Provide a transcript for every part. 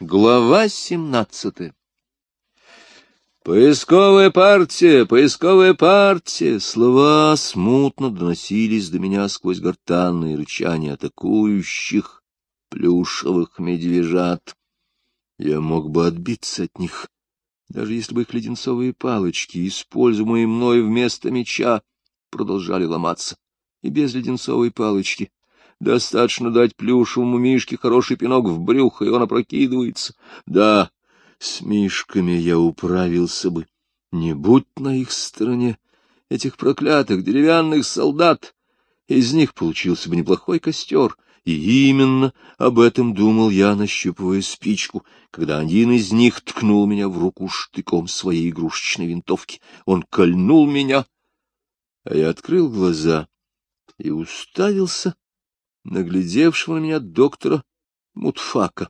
Глава семнадцатая «Поисковая партия! Поисковая партия!» Слова смутно доносились до меня сквозь гортанные рычания атакующих плюшевых медвежат. Я мог бы отбиться от них, даже если бы их леденцовые палочки, используемые мной вместо меча, продолжали ломаться. И без леденцовой палочки достаточно дать плюшевому мишке хороший пинок в брюхо, и он опрокидывается. Да, с мишками я управился бы. Не будь на их стороне этих проклятых деревянных солдат, из них получился бы неплохой костер, и именно об этом думал я, нащупывая спичку, когда один из них ткнул меня в руку штыком своей игрушечной винтовки. Он кольнул меня, а я открыл глаза и уставился наглядевшего на меня доктора Мутфака.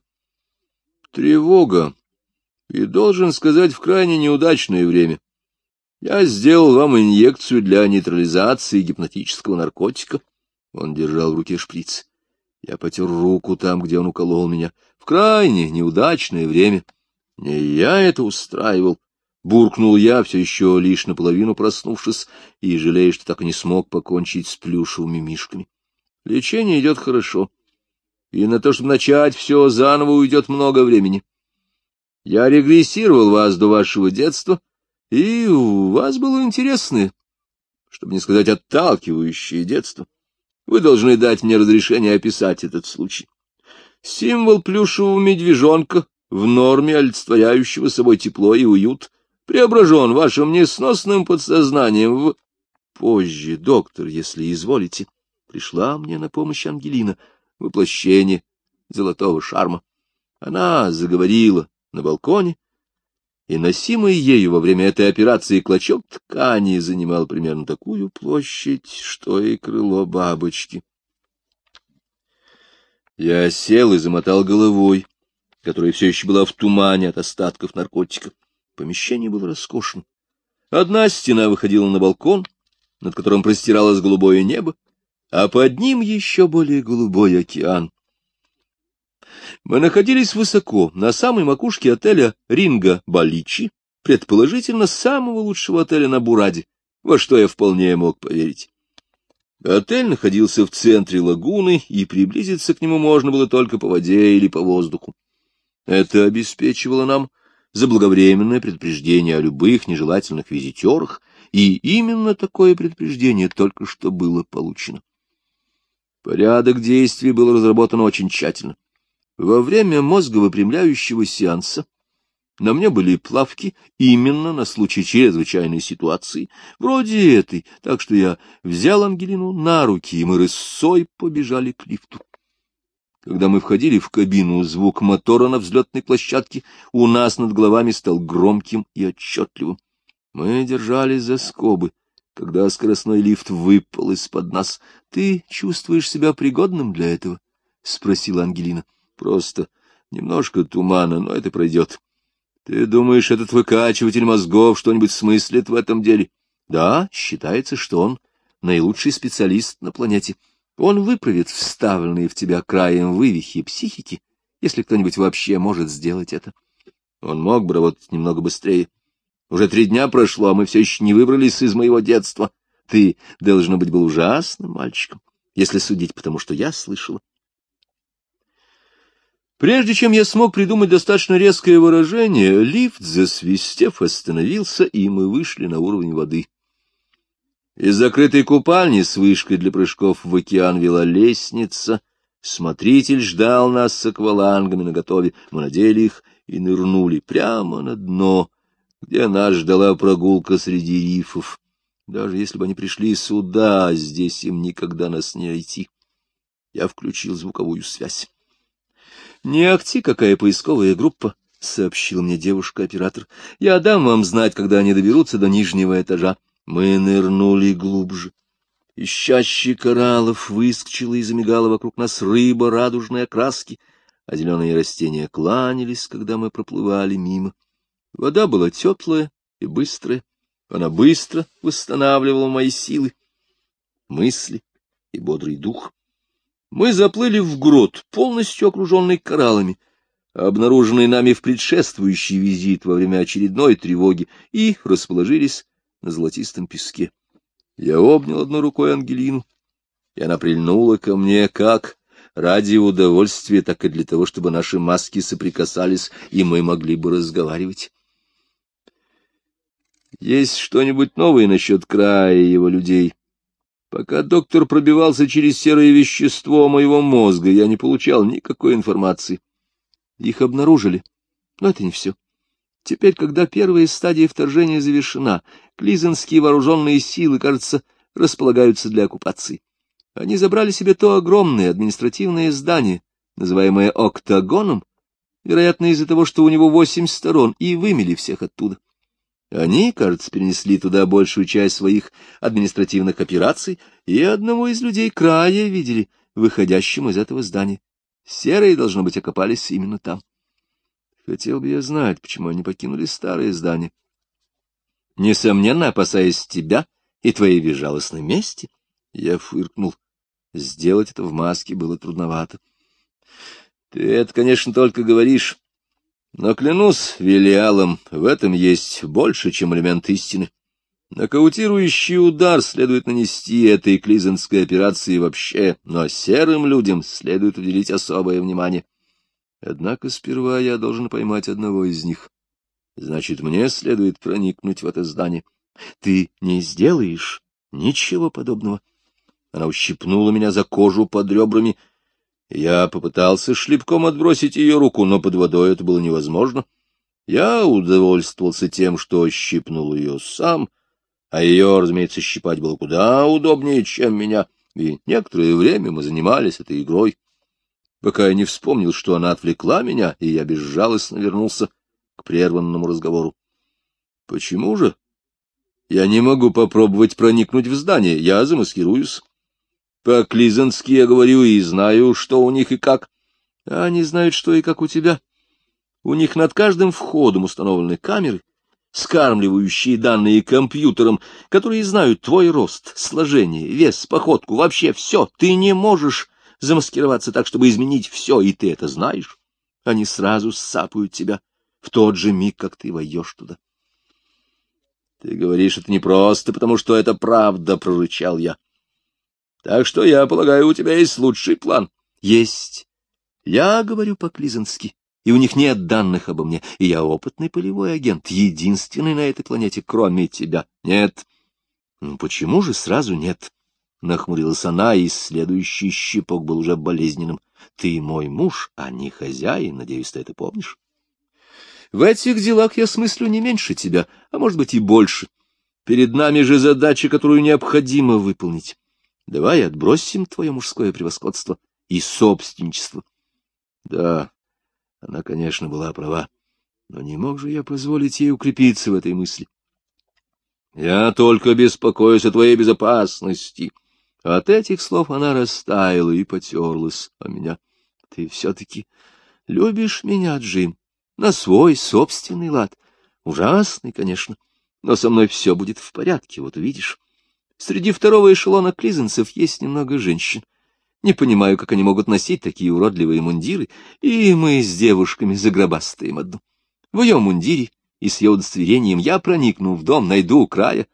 Тревога, и, должен сказать, в крайне неудачное время. Я сделал вам инъекцию для нейтрализации гипнотического наркотика. Он держал в руке шприц. Я потер руку там, где он уколол меня. В крайне неудачное время. Не я это устраивал. Буркнул я, все еще лишь наполовину проснувшись, и жалея, что так и не смог покончить с плюшевыми мишками. Лечение идет хорошо, и на то, чтобы начать все заново, уйдет много времени. Я регрессировал вас до вашего детства, и у вас было интересное, чтобы не сказать отталкивающее детство. Вы должны дать мне разрешение описать этот случай. Символ плюшевого медвежонка в норме, олицетворяющего собой тепло и уют, преображен вашим несносным подсознанием в... Позже, доктор, если изволите, пришла мне на помощь Ангелина, воплощение золотого шарма. Она заговорила на балконе, и носимый ею во время этой операции клочок ткани занимал примерно такую площадь, что и крыло бабочки. Я сел и замотал головой, которая все еще была в тумане от остатков наркотика. Помещение было роскошным. Одна стена выходила на балкон, над которым простиралось голубое небо, а под ним еще более голубой океан. Мы находились высоко, на самой макушке отеля Ринга Баличи, предположительно самого лучшего отеля на Бураде, во что я вполне мог поверить. Отель находился в центре лагуны, и приблизиться к нему можно было только по воде или по воздуху. Это обеспечивало нам заблаговременное предупреждение о любых нежелательных визитерах, и именно такое предупреждение только что было получено. Порядок действий был разработан очень тщательно. Во время мозговыпрямляющего сеанса на мне были плавки именно на случай чрезвычайной ситуации, вроде этой, так что я взял Ангелину на руки, и мы рысцой побежали к лифту. Когда мы входили в кабину, звук мотора на взлетной площадке у нас над головами стал громким и отчетливым. Мы держались за скобы, когда скоростной лифт выпал из-под нас. — Ты чувствуешь себя пригодным для этого? — спросила Ангелина. Просто немножко тумана, но это пройдет. Ты думаешь, этот выкачиватель мозгов что-нибудь смыслит в этом деле? Да, считается, что он наилучший специалист на планете. Он выправит вставленные в тебя краем вывихи психики, если кто-нибудь вообще может сделать это. Он мог бы работать немного быстрее. Уже три дня прошло, а мы все еще не выбрались из моего детства. Ты, должно быть, был ужасным мальчиком, если судить, потому что я слышала. Прежде чем я смог придумать достаточно резкое выражение, лифт, засвистев, остановился, и мы вышли на уровень воды. Из закрытой купальни с вышкой для прыжков в океан вела лестница. Смотритель ждал нас с аквалангами наготове. Мы надели их и нырнули прямо на дно, где нас ждала прогулка среди рифов. Даже если бы они пришли сюда, здесь им никогда нас не найти. Я включил звуковую связь. Не акти какая поисковая группа, — сообщил мне девушка-оператор. — Я дам вам знать, когда они доберутся до нижнего этажа. Мы нырнули глубже. Из чащи кораллов выскочила и замигала вокруг нас рыба радужной окраски, а зеленые растения кланялись, когда мы проплывали мимо. Вода была теплая и быстрая. Она быстро восстанавливала мои силы, мысли и бодрый дух. Мы заплыли в грот, полностью окруженный кораллами. обнаруженный нами в предшествующий визит во время очередной тревоги, и расположились на золотистом песке. Я обнял одной рукой Ангелину, и она прильнула ко мне как ради удовольствия, так и для того, чтобы наши маски соприкасались, и мы могли бы разговаривать. Есть что-нибудь новое насчет края его людей? Пока доктор пробивался через серое вещество моего мозга, я не получал никакой информации. Их обнаружили, но это не все. Теперь, когда первая стадия вторжения завершена, клизенские вооруженные силы, кажется, располагаются для оккупации. Они забрали себе то огромное административное здание, называемое «Октагоном», вероятно, из-за того, что у него восемь сторон, и вымели всех оттуда. Они, кажется, перенесли туда большую часть своих административных операций, и одного из людей края видели, выходящим из этого здания. Серые, должно быть, окопались именно там. Хотел бы я знать, почему они покинули старое здание. Несомненно, опасаясь тебя и твоей безжалостной мести, я фыркнул. Сделать это в маске было трудновато. Ты это, конечно, только говоришь. Но клянусь Велиалом, в этом есть больше, чем элемент истины. Нокаутирующий удар следует нанести этой клизенской операции вообще, но серым людям следует уделить особое внимание. Однако сперва я должен поймать одного из них. Значит, мне следует проникнуть в это здание. Ты не сделаешь ничего подобного. Она ущипнула меня за кожу под ребрами, — я попытался шлепком отбросить ее руку, но под водой это было невозможно. Я удовольствовался тем, что щипнул ее сам, а ее, разумеется, щипать было куда удобнее, чем меня, и некоторое время мы занимались этой игрой, пока я не вспомнил, что она отвлекла меня, и я безжалостно вернулся к прерванному разговору. — Почему же? Я не могу попробовать проникнуть в здание, я замаскируюсь. По-клизански я говорю и знаю, что у них и как. А они знают, что и как у тебя. У них над каждым входом установлены камеры, скармливающие данные компьютерам, которые знают твой рост, сложение, вес, походку, вообще все. Ты не можешь замаскироваться так, чтобы изменить все, и ты это знаешь. Они сразу сапают тебя в тот же миг, как ты войдешь туда. — Ты говоришь, это не просто, потому что это правда, — прорычал я. Так что, я полагаю, у тебя есть лучший план. Есть. Я говорю по-клизански, и у них нет данных обо мне, и я опытный полевой агент, единственный на этой планете, кроме тебя. Нет. Ну, почему же сразу нет? Нахмурилась она, и следующий щипок был уже болезненным. Ты мой муж, а не хозяин, надеюсь, ты это помнишь? В этих делах я смыслю не меньше тебя, а может быть и больше. Перед нами же задача, которую необходимо выполнить. Давай отбросим твое мужское превосходство и собственничество. Да, она, конечно, была права, но не мог же я позволить ей укрепиться в этой мысли. Я только беспокоюсь о твоей безопасности. От этих слов она растаяла и потерлась о меня. Ты все-таки любишь меня, Джим, на свой собственный лад. Ужасный, конечно, но со мной все будет в порядке, вот увидишь. Среди второго эшелона клизенцев есть немного женщин. Не понимаю, как они могут носить такие уродливые мундиры, и мы с девушками загробастаем одну. В ее мундире и с ее удостоверением я проникну в дом, найду у края.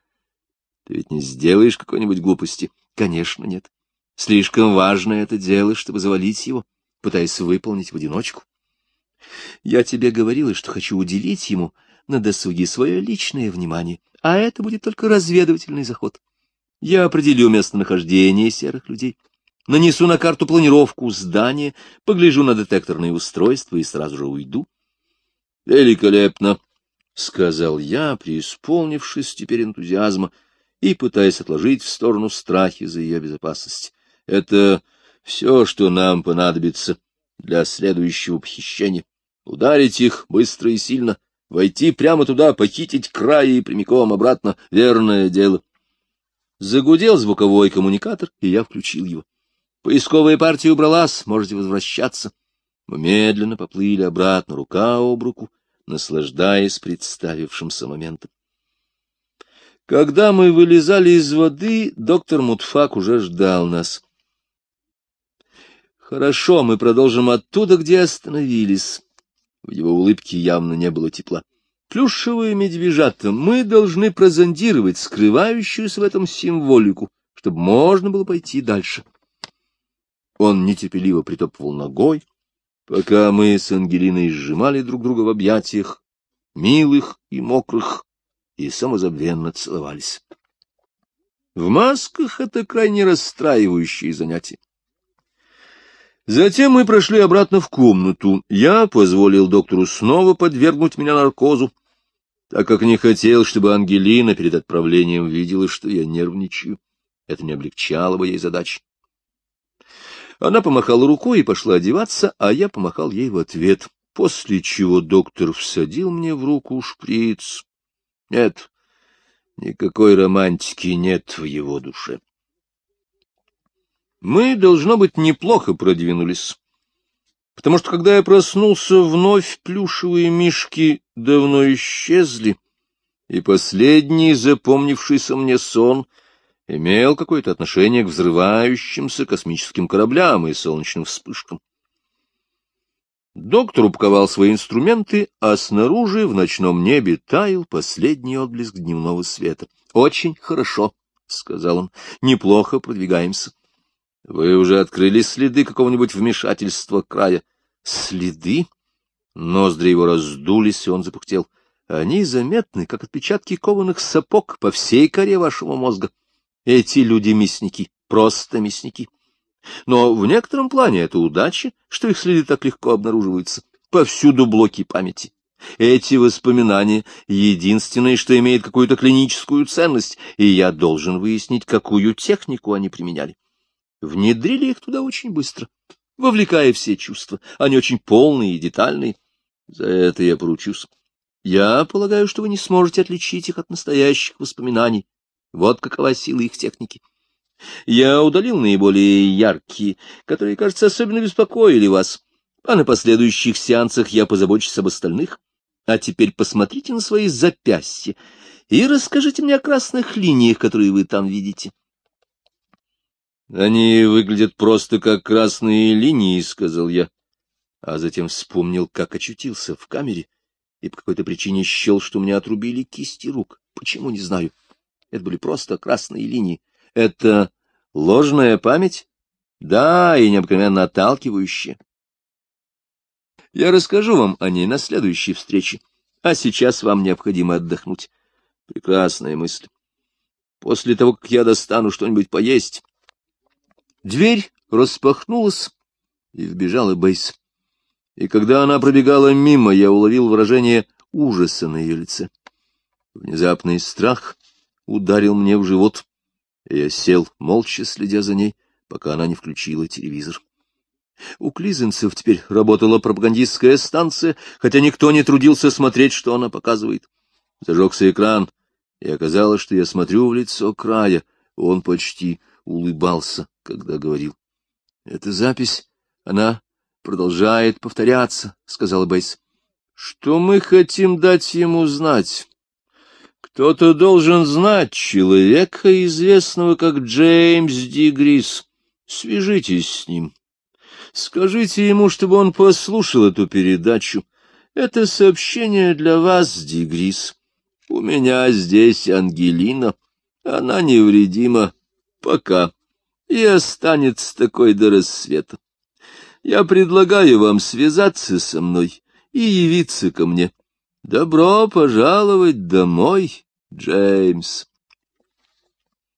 Ты ведь не сделаешь какой-нибудь глупости? Конечно, нет. Слишком важно это дело, чтобы завалить его, пытаясь выполнить в одиночку. Я тебе говорила, что хочу уделить ему на досуге свое личное внимание, а это будет только разведывательный заход. Я определю местонахождение серых людей, нанесу на карту планировку здания, погляжу на детекторные устройства и сразу же уйду. — Великолепно! — сказал я, преисполнившись теперь энтузиазма и пытаясь отложить в сторону страхи за ее безопасность. — Это все, что нам понадобится для следующего похищения. Ударить их быстро и сильно, войти прямо туда, похитить край и прямиком обратно — верное дело. — Загудел звуковой коммуникатор, и я включил его. Поисковая партия убралась, можете возвращаться. Мы медленно поплыли обратно, рука об руку, наслаждаясь представившимся моментом. Когда мы вылезали из воды, доктор Мутфак уже ждал нас. Хорошо, мы продолжим оттуда, где остановились. В его улыбке явно не было тепла. Плюшевые медвежата мы должны прозондировать скрывающуюся в этом символику, чтобы можно было пойти дальше. Он нетерпеливо притопывал ногой, пока мы с Ангелиной сжимали друг друга в объятиях, милых и мокрых, и самозабвенно целовались. В масках это крайне расстраивающее занятие. Затем мы прошли обратно в комнату. Я позволил доктору снова подвергнуть меня наркозу, так как не хотел, чтобы Ангелина перед отправлением видела, что я нервничаю. Это не облегчало бы ей задачи. Она помахала рукой и пошла одеваться, а я помахал ей в ответ, после чего доктор всадил мне в руку шприц. Нет, никакой романтики нет в его душе. Мы, должно быть, неплохо продвинулись, потому что, когда я проснулся, вновь плюшевые мишки давно исчезли, и последний запомнившийся мне сон имел какое-то отношение к взрывающимся космическим кораблям и солнечным вспышкам. Доктор упаковал свои инструменты, а снаружи в ночном небе таял последний отблеск дневного света. — Очень хорошо, — сказал он, — неплохо продвигаемся. Вы уже открыли следы какого-нибудь вмешательства края? Следы? Ноздри его раздулись, и он запухтел. Они заметны, как отпечатки кованых сапог по всей коре вашего мозга. Эти люди мясники, просто мясники. Но в некотором плане это удача, что их следы так легко обнаруживаются. Повсюду блоки памяти. Эти воспоминания — единственное, что имеет какую-то клиническую ценность, и я должен выяснить, какую технику они применяли внедрили их туда очень быстро, вовлекая все чувства. Они очень полные и детальные. За это я поручусь. Я полагаю, что вы не сможете отличить их от настоящих воспоминаний. Вот какова сила их техники. Я удалил наиболее яркие, которые, кажется, особенно беспокоили вас. А на последующих сеансах я позабочусь об остальных. А теперь посмотрите на свои запястья и расскажите мне о красных линиях, которые вы там видите. Они выглядят просто как красные линии, — сказал я, а затем вспомнил, как очутился в камере, и по какой-то причине счел, что у меня отрубили кисти рук. Почему, не знаю. Это были просто красные линии. Это ложная память? Да, и необыкновенно отталкивающая. Я расскажу вам о ней на следующей встрече, а сейчас вам необходимо отдохнуть. Прекрасная мысль. После того, как я достану что-нибудь поесть, Дверь распахнулась, и вбежала Бейс. И когда она пробегала мимо, я уловил выражение ужаса на ее лице. Внезапный страх ударил мне в живот, и я сел, молча следя за ней, пока она не включила телевизор. У Клизенцев теперь работала пропагандистская станция, хотя никто не трудился смотреть, что она показывает. Зажегся экран, и оказалось, что я смотрю в лицо края. Он почти улыбался, когда говорил. — Эта запись, она продолжает повторяться, — сказала Бейс. — Что мы хотим дать ему знать? Кто-то должен знать человека, известного как Джеймс Дигрис. Свяжитесь с ним. Скажите ему, чтобы он послушал эту передачу. Это сообщение для вас, Дигрис. У меня здесь Ангелина. Она невредима. Пока. И останется такой до рассвета. Я предлагаю вам связаться со мной и явиться ко мне. Добро пожаловать домой, Джеймс.